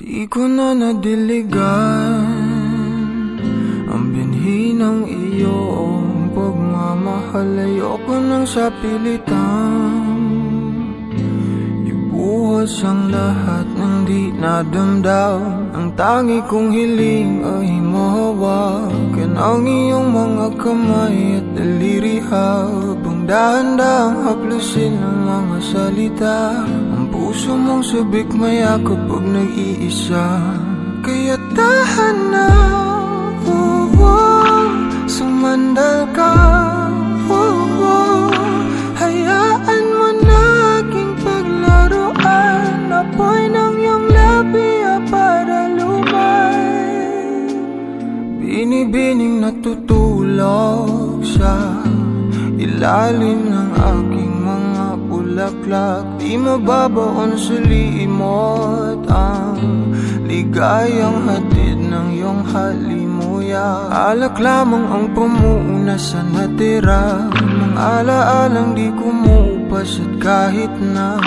Di ko na nadiligan Ang binhi ng iyong pagmamahal. Ayoko nang sapilitan Ibuhos ang lahat ng di nadamdam Ang tangi kong hiling ay mahawakan Ang iyong mga kamay at daliri Habang dahan-dahang haplusin ang mga salita. Ang puso mong sabik mayakap pag nag-iisa. Kaya tahan na oh, oh, Sumandal ka natutulog sa ilalim ng aking mga bulaklak. Di mababaon sa limot ang ligayang hatid ng iyong halimuya. Alak lamang ang pumuuna sa natira. Mga alaalang di kumupas at kahit na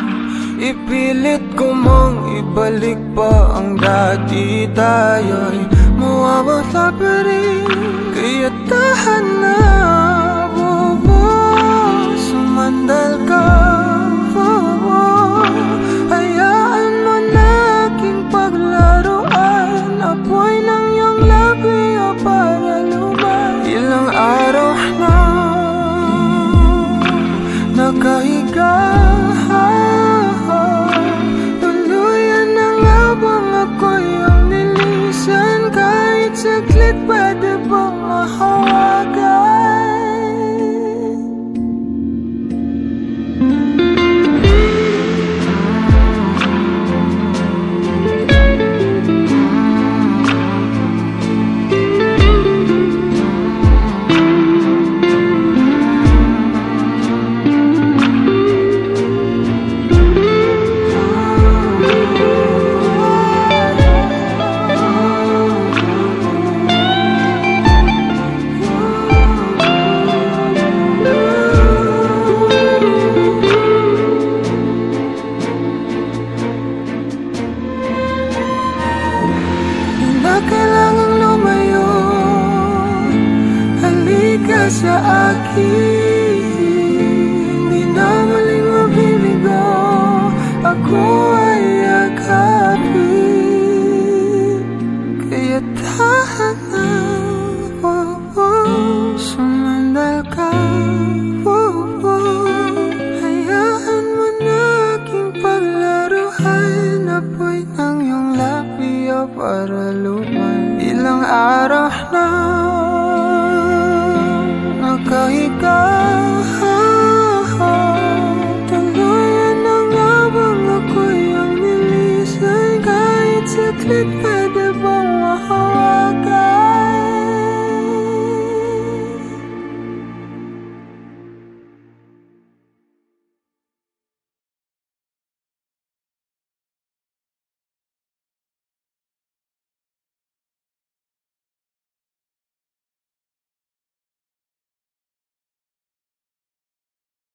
Ipilit ko mang ibalik pa ang dati tayo'y mawawala pa rin Kaya tahan na, oh, sumandal ka oh, Hayaan mo na Apoy ng iyong labi o para lumay Ilang araw na nakahiga Halika sa